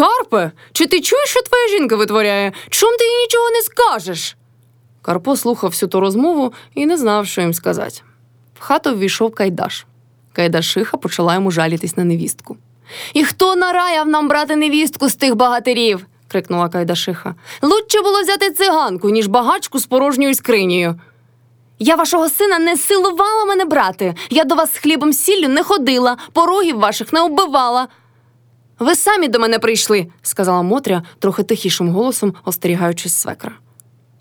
Карпе, чи ти чуєш, що твоя жінка витворяє? Чом ти їй нічого не скажеш? Карпо слухав всю ту розмову і не знав, що їм сказати. В хату ввійшов Кайдаш. Кайдашиха почала йому жалітись на невістку. І хто нараяв нам брати невістку з тих багатирів? крикнула Кайдашиха. Лучше було взяти циганку, ніж багачку з порожньою скринею. Я вашого сина не силувала мене брати. Я до вас з хлібом сіллю не ходила, порогів ваших не вбивала. Ви самі до мене прийшли, сказала Мотря трохи тихішим голосом, остерігаючись свекра.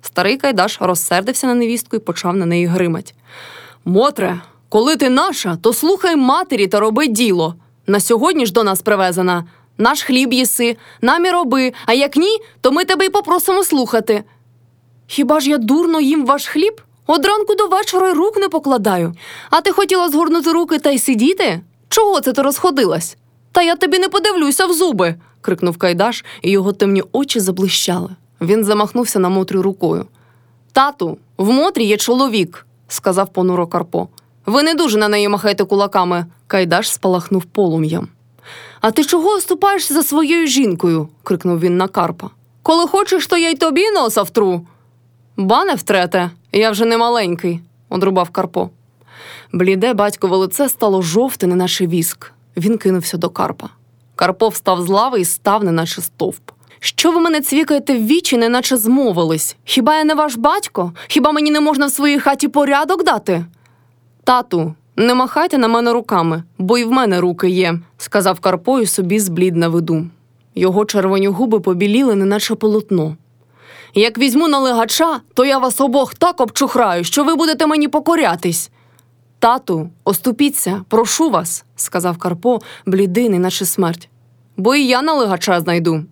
Старий Кайдаш розсердився на невістку і почав на неї гримать. Мотре, коли ти наша, то слухай матері та роби діло. На сьогодні ж до нас привезена. Наш хліб їси, нам і роби, а як ні, то ми тебе й попросимо слухати. Хіба ж я дурно їм ваш хліб? Од ранку до вечора й рук не покладаю. А ти хотіла згорнути руки та й сидіти? Чого це ти розходилась? Та я тобі не подивлюся в зуби. крикнув Кайдаш, і його темні очі заблищали. Він замахнувся на Мотрю рукою. Тату, в Мотрі є чоловік, сказав понуро Карпо. Ви не дуже на неї махайте кулаками. Кайдаш спалахнув полум'ям. А ти чого оступаєшся за своєю жінкою? крикнув він на Карпа. Коли хочеш, то я й тобі носа втру. Ба не втрете, я вже не маленький, одрубав Карпо. Бліде батькове лице стало жовте, неначе віск. Він кинувся до Карпа. Карпо встав з лави і став, неначе стовп. Що ви мене цвікаєте в вічі, неначе змовились? Хіба я не ваш батько? Хіба мені не можна в своїй хаті порядок дати? Тату, не махайте на мене руками, бо і в мене руки є, сказав Карпо і собі зблід на виду. Його червоні губи побіліли, неначе полотно. Як візьму на легача, то я вас обох так обчухраю, що ви будете мені покорятись. Тату, оступіться, прошу вас, сказав Карпо, блідий, неначе смерть. Бо і я на легача знайду.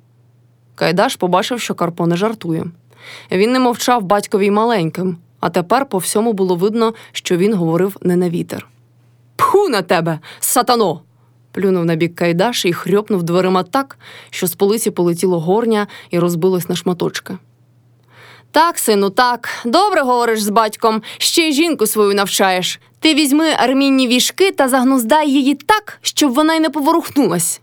Кайдаш побачив, що Карпо не жартує. Він не мовчав батькові маленьким, а тепер по всьому було видно, що він говорив не на вітер. Пху на тебе, сатано! плюнув на бік Кайдаш і хрьопнув дверима так, що з полиці полетіло горня і розбилось на шматочки. Так, сину, так, добре говориш з батьком, ще й жінку свою навчаєш. Ти візьми армінні вішки та загнуздай її так, щоб вона й не поворухнулась.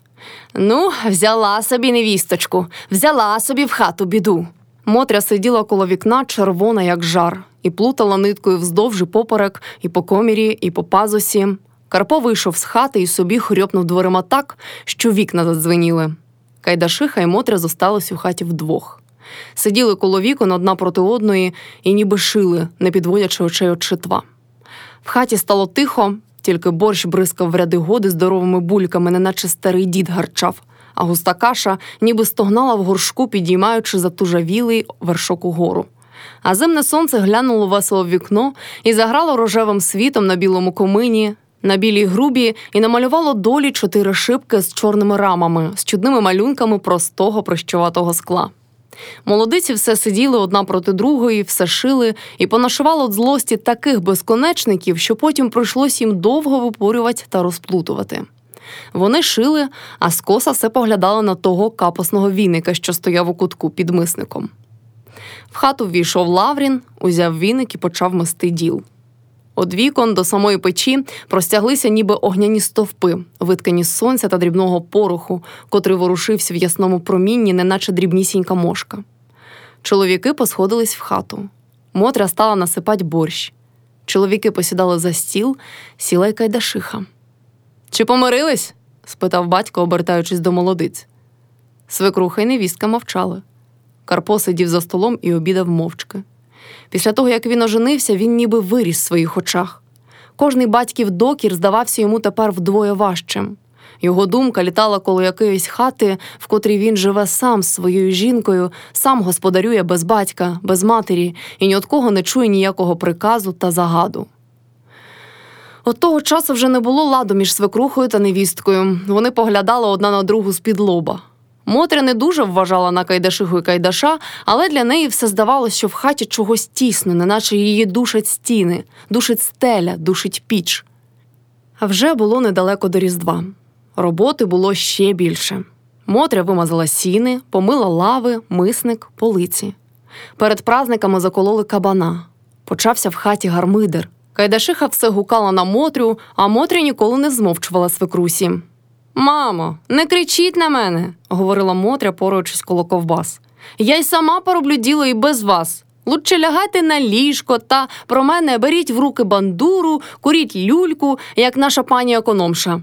Ну, взяла собі невісточку, взяла собі в хату біду. Мотря сиділа коло вікна, червона, як жар, і плутала ниткою вздовж і поперек, і по комірі, і по пазусі. Карпо вийшов з хати і собі хрьопнув дверима так, що вікна задзвеніли. Кайдашиха і Мотря зостались у хаті вдвох. Сиділи коло вікон одна проти одної і ніби шили, не підводячи очей від шитва. В хаті стало тихо, тільки борщ бризкав в ряди годи здоровими бульками, неначе старий дід гарчав, а густа каша ніби стогнала в горшку, підіймаючи затужавілий вершок угору. А зимне сонце глянуло весело в вікно і заграло рожевим світом на білому комині, на білій грубі і намалювало долі чотири шибки з чорними рамами, з чудними малюнками простого прощуватого скла. Молодиці все сиділи одна проти другої, все шили і понашивало злості таких безконечників, що потім прийшлось їм довго випорювати та розплутувати. Вони шили, а скоса все поглядала на того капосного віника, що стояв у кутку під мисником. В хату ввійшов Лаврін, узяв віник і почав мести діл. Од вікон до самої печі простяглися ніби огняні стовпи, виткані з сонця та дрібного пороху, котрий ворушився в ясному промінні, неначе дрібнісінька мошка. Чоловіки посходились в хату. Мотря стала насипать борщ. Чоловіки посідали за стіл, сіла й кайдашиха. Чи помирились? спитав батько, обертаючись до молодиць. Свекруха й невістка мовчали. Карпо сидів за столом і обідав мовчки. Після того, як він оженився, він ніби виріс в своїх очах. Кожний батьків докір здавався йому тепер вдвоє важчим. Його думка літала коло якоїсь хати, в котрій він живе сам з своєю жінкою, сам господарює без батька, без матері і ні від кого не чує ніякого приказу та загаду. От того часу вже не було ладу між свекрухою та невісткою. Вони поглядали одна на другу з-під лоба. Мотря не дуже вважала на Кайдашиху і Кайдаша, але для неї все здавалося, що в хаті чогось тісно, неначе її душать стіни, душить стеля, душить піч. А вже було недалеко до Різдва. Роботи було ще більше. Мотря вимазала сіни, помила лави, мисник, полиці. Перед празниками закололи кабана. Почався в хаті гармидер. Кайдашиха все гукала на Мотрю, а Мотря ніколи не змовчувала свекрусі. Мамо, не кричіть на мене, говорила Мотря, поруючись коло ковбас. Я й сама пороблю діло і без вас. Лучше лягайте на ліжко та про мене беріть в руки бандуру, куріть люльку, як наша пані економша.